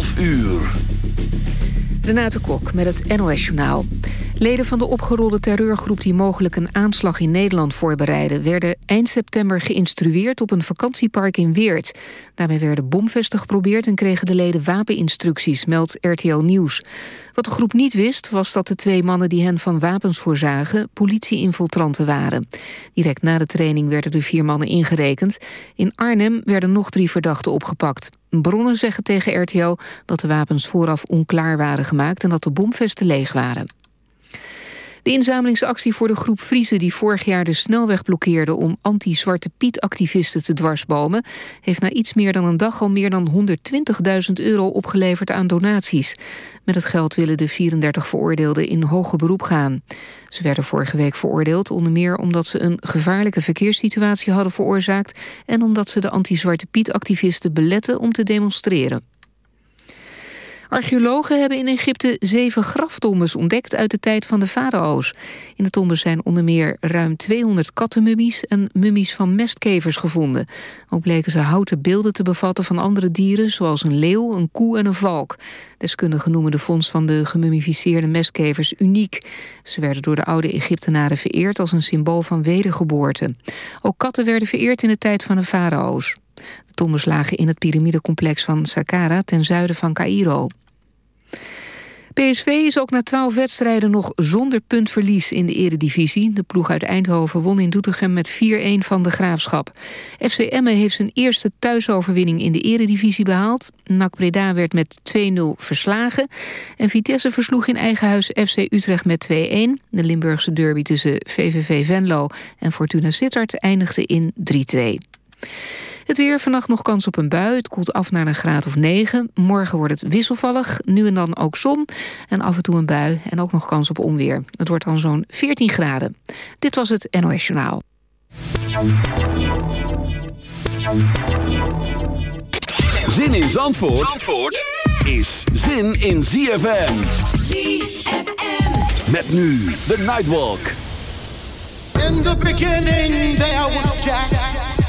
12 uur. Renate Kok met het NOS Journaal. Leden van de opgerolde terreurgroep die mogelijk een aanslag in Nederland voorbereiden... werden eind september geïnstrueerd op een vakantiepark in Weert. Daarmee werden bomvesten geprobeerd en kregen de leden wapeninstructies, meldt RTL Nieuws. Wat de groep niet wist, was dat de twee mannen die hen van wapens voorzagen... politie-infiltranten waren. Direct na de training werden de vier mannen ingerekend. In Arnhem werden nog drie verdachten opgepakt. Bronnen zeggen tegen RTL dat de wapens vooraf onklaar waren gemaakt... en dat de bomvesten leeg waren. De inzamelingsactie voor de groep Friese die vorig jaar de snelweg blokkeerde om anti-Zwarte Piet-activisten te dwarsbomen, heeft na iets meer dan een dag al meer dan 120.000 euro opgeleverd aan donaties. Met het geld willen de 34 veroordeelden in hoger beroep gaan. Ze werden vorige week veroordeeld onder meer omdat ze een gevaarlijke verkeerssituatie hadden veroorzaakt en omdat ze de anti-Zwarte Piet-activisten beletten om te demonstreren. Archeologen hebben in Egypte zeven graftombes ontdekt uit de tijd van de farao's. In de tombes zijn onder meer ruim 200 kattenmummies en mummies van mestkevers gevonden. Ook bleken ze houten beelden te bevatten van andere dieren zoals een leeuw, een koe en een valk. Deskundigen noemen de fonds van de gemummificeerde mestkevers uniek. Ze werden door de oude Egyptenaren vereerd als een symbool van wedergeboorte. Ook katten werden vereerd in de tijd van de farao's. De tombes lagen in het piramidecomplex van Saqqara ten zuiden van Cairo. PSV is ook na twaalf wedstrijden nog zonder puntverlies in de eredivisie. De ploeg uit Eindhoven won in Doetinchem met 4-1 van de Graafschap. FC Emmen heeft zijn eerste thuisoverwinning in de eredivisie behaald. NAC Breda werd met 2-0 verslagen. En Vitesse versloeg in eigen huis FC Utrecht met 2-1. De Limburgse derby tussen VVV Venlo en Fortuna Sittard eindigde in 3-2. Het weer, vannacht nog kans op een bui. Het koelt af naar een graad of 9. Morgen wordt het wisselvallig, nu en dan ook zon. En af en toe een bui en ook nog kans op onweer. Het wordt dan zo'n 14 graden. Dit was het NOS Journaal. Zin in Zandvoort, Zandvoort is zin in ZFM. ZFM. Met nu de Nightwalk. In the beginning there was Jack.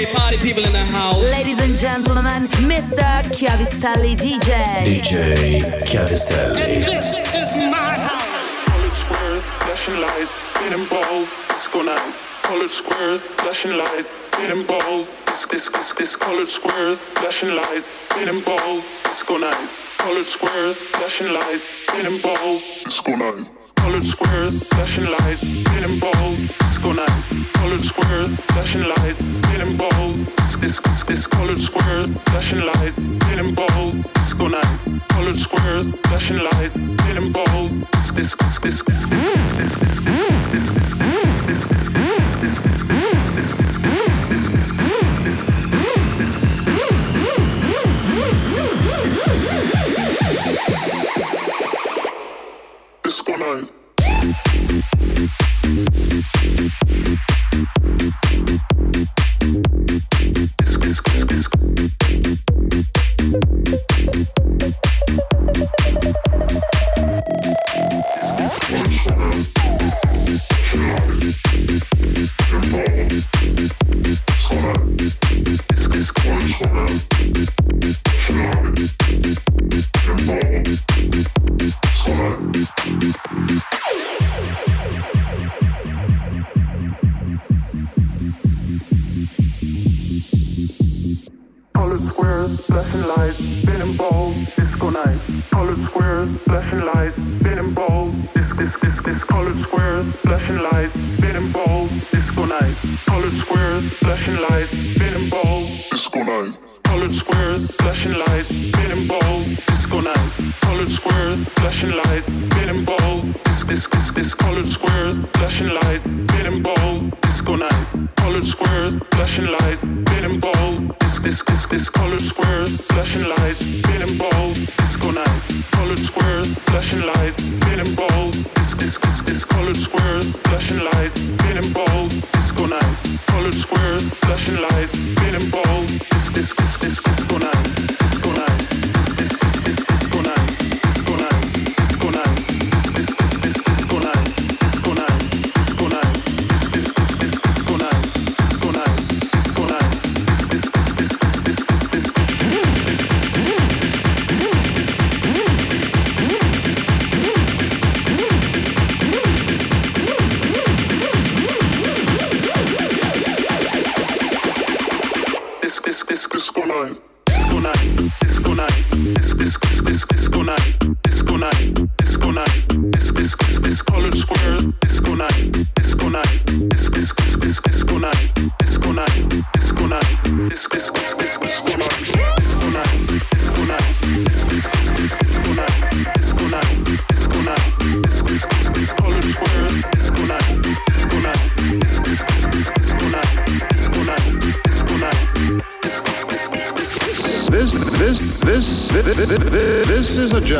Town. Okay, party people in the house. Ladies and gentlemen, Mr. Chiavistelli DJ. DJ Chiavistelli. And this is my house. College squares, flashing light, big and bold, disco night. College squares, flashing light, big and bold, this, this, this, this. College squares, flashing light, big and bold, disco night. College squares, flashing light, big and bold, disco night. Colored squares, flashing light, getting bold. Disco night. Colored squares, flashing light, getting bold. This, this, this. Colored squares, flashing light, getting bold. Disco night. Colored squares, flashing light, getting bold. This, this, this. this, this, this, this,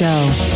Show.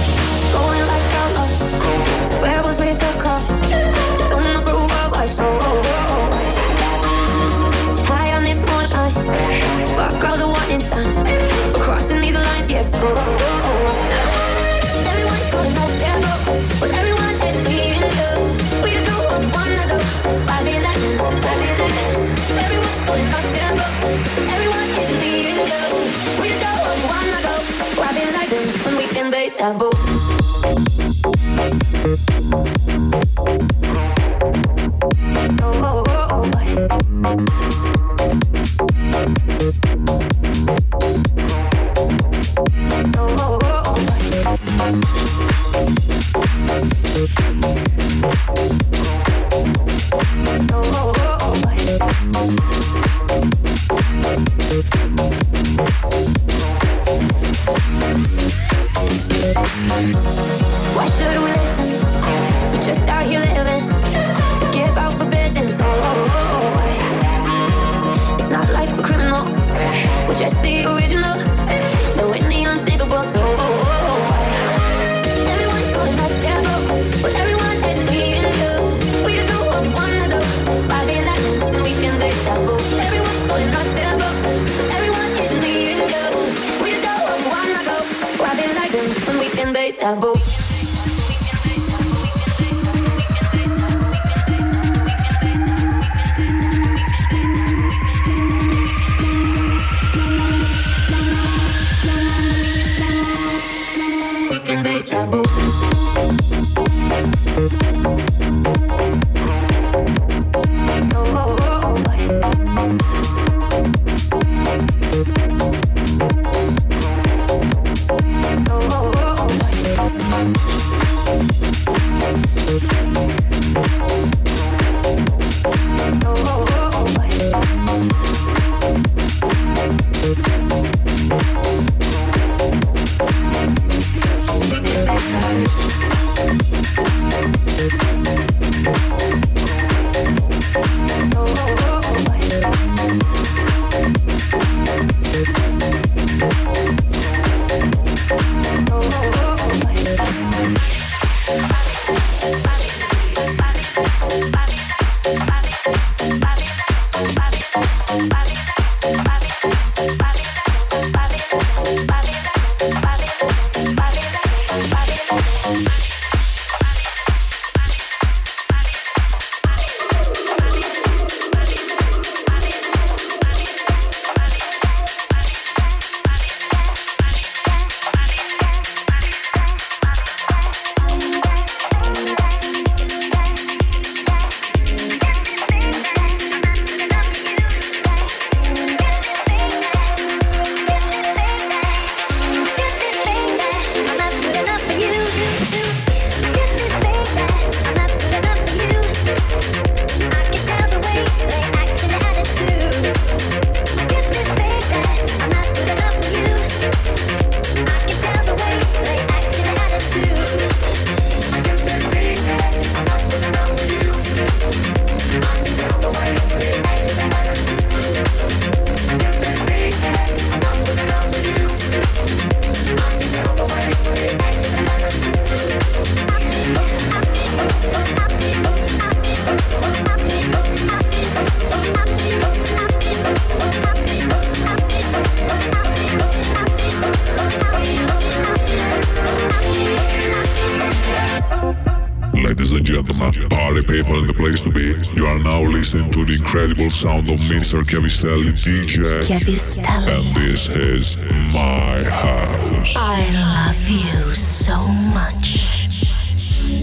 Mr. Chiavistelli DJ. Chiavistelli. And this is my house. I love you so much.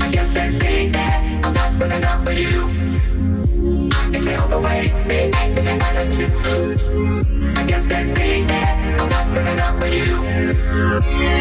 I guess they think that I'm not good enough for you. I can tell the way they act and their attitude. I guess they think that I'm not good enough for you.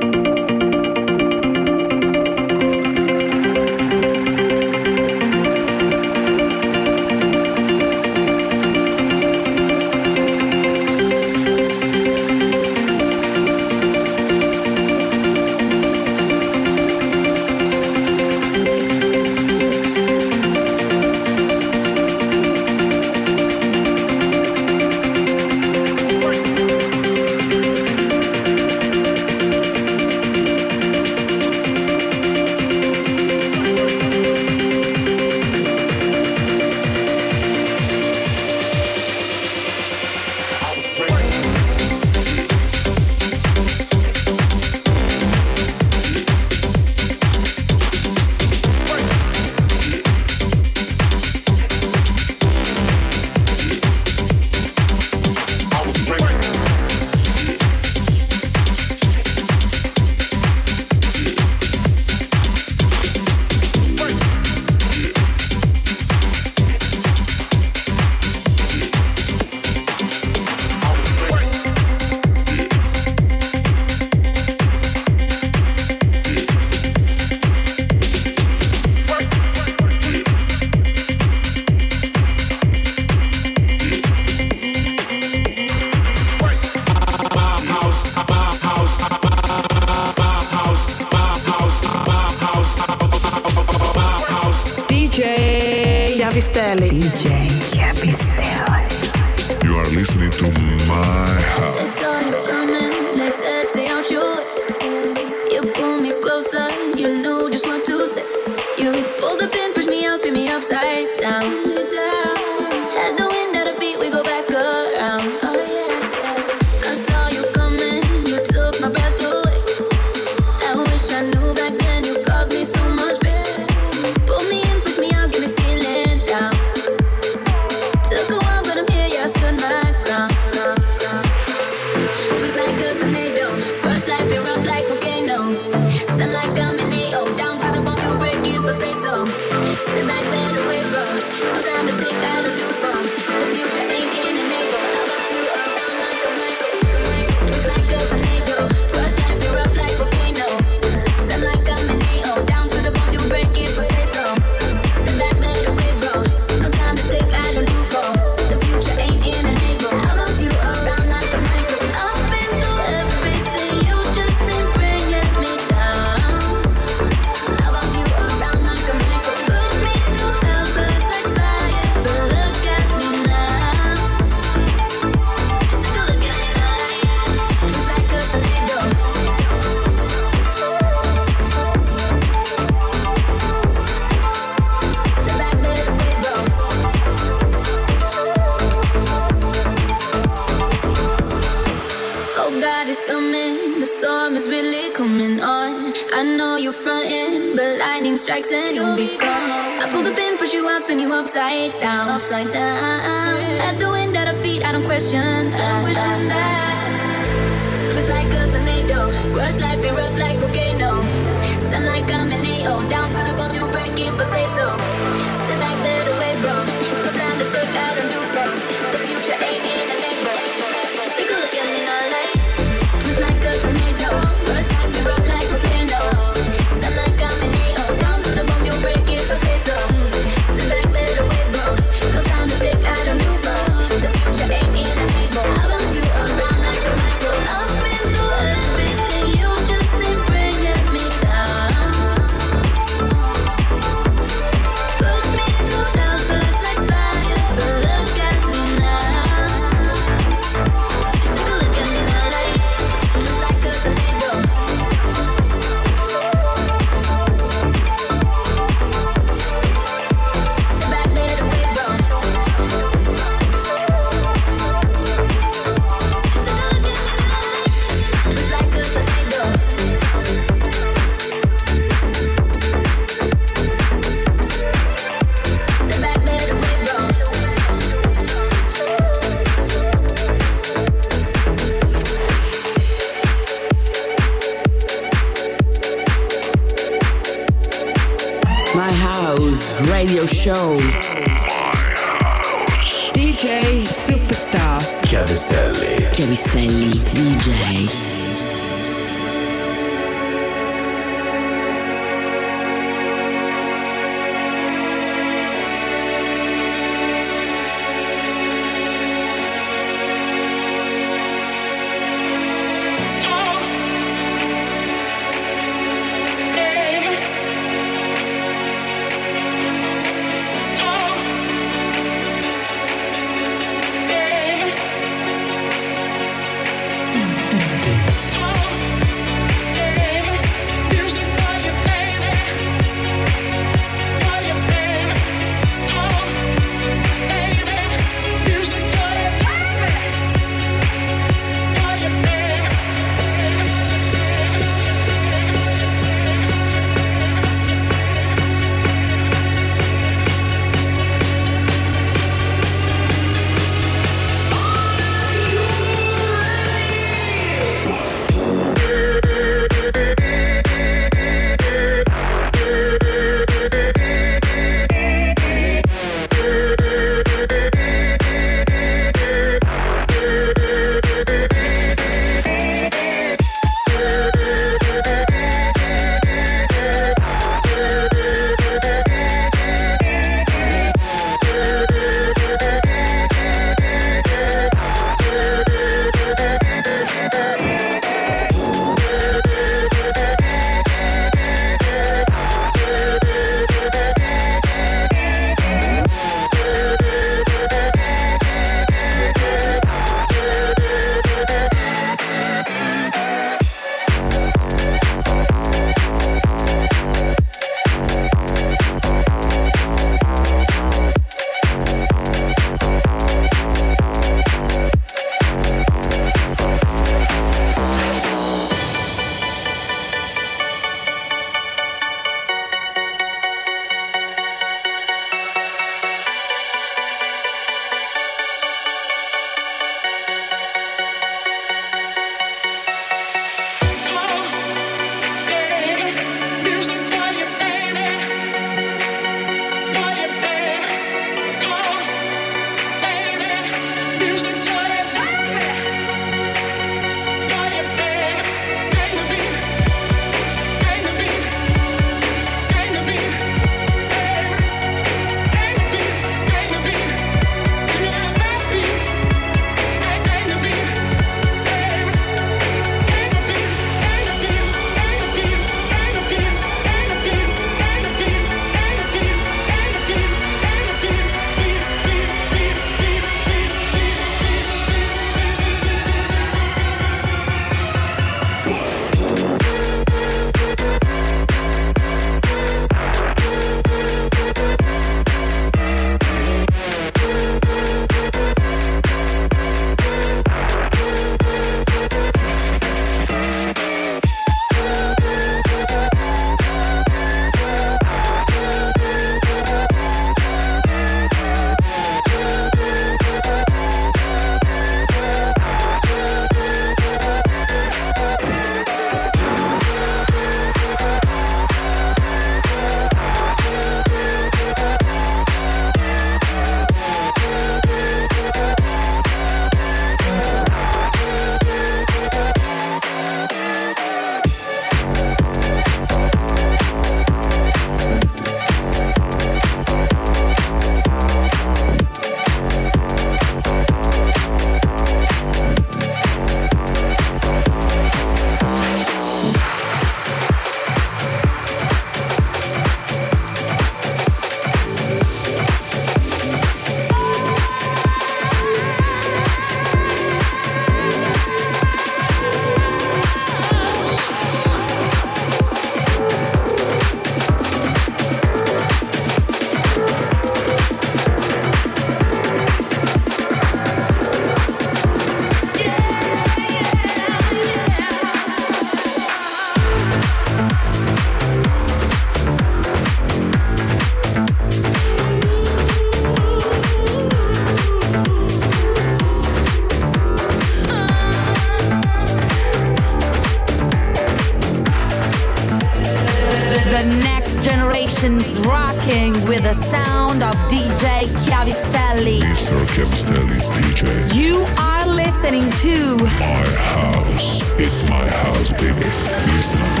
Mr. DJ. You are listening to My house. It's my house, baby. Listen.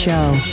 Show.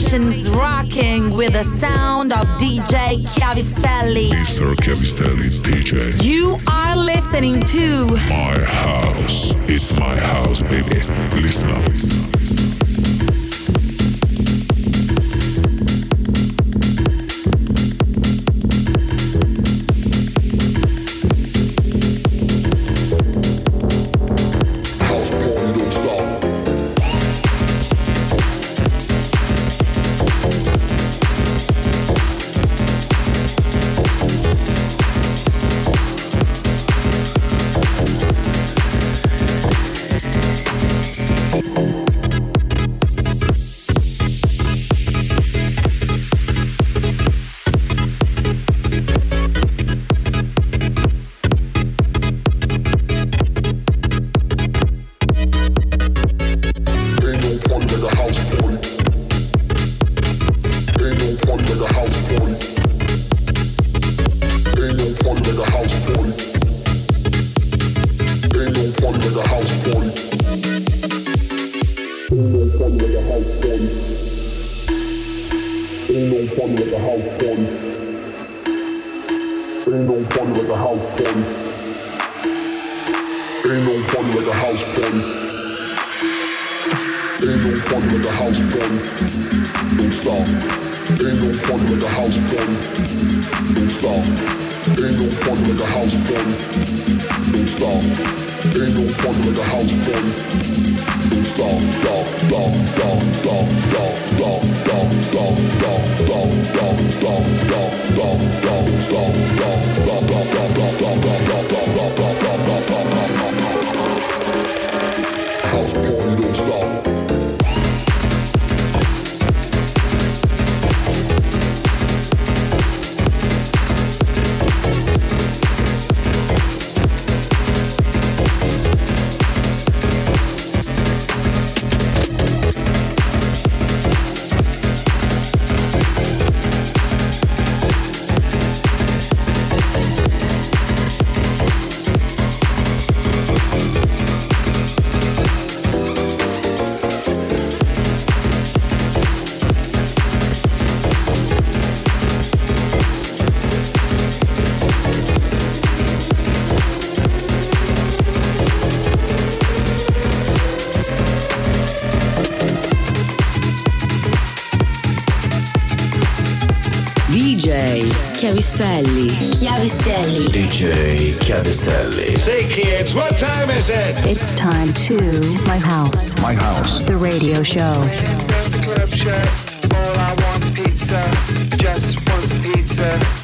Nations rocking with the sound of DJ Chiavistelli. Mr. Chiavistelli's DJ. You are listening to My House. It's my house, baby. Listen up. Listen up. What time is it? It's time to My House. My House. The radio show. There's a club shirt. All I want pizza. Just wants pizza.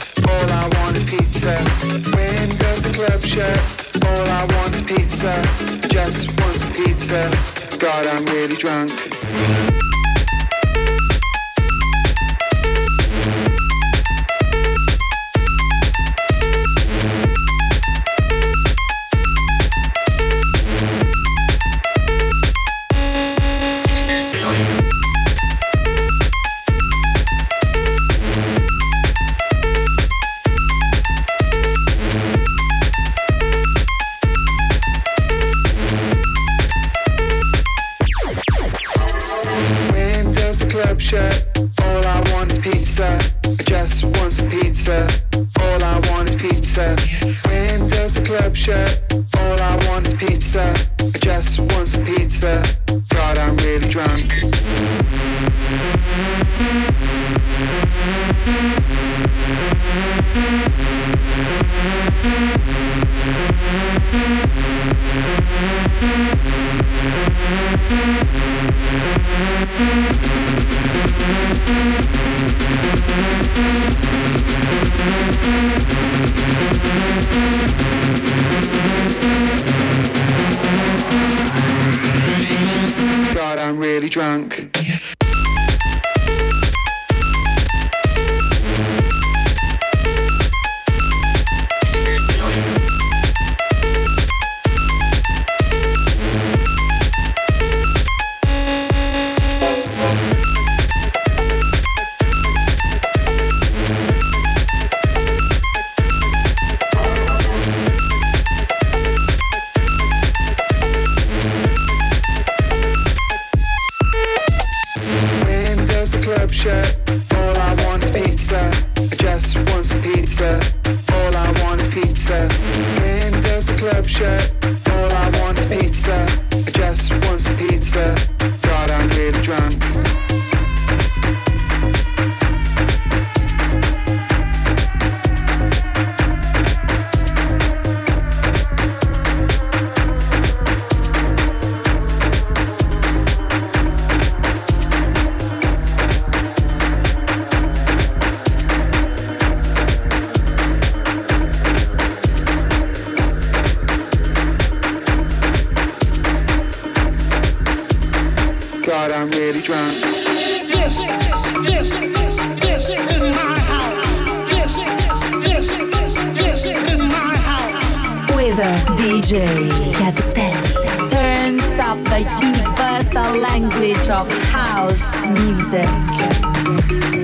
Drunk. This, this, this is my house. This, this, this this is my house. With a DJ Chiavistelli. Turns up the universal language of house music.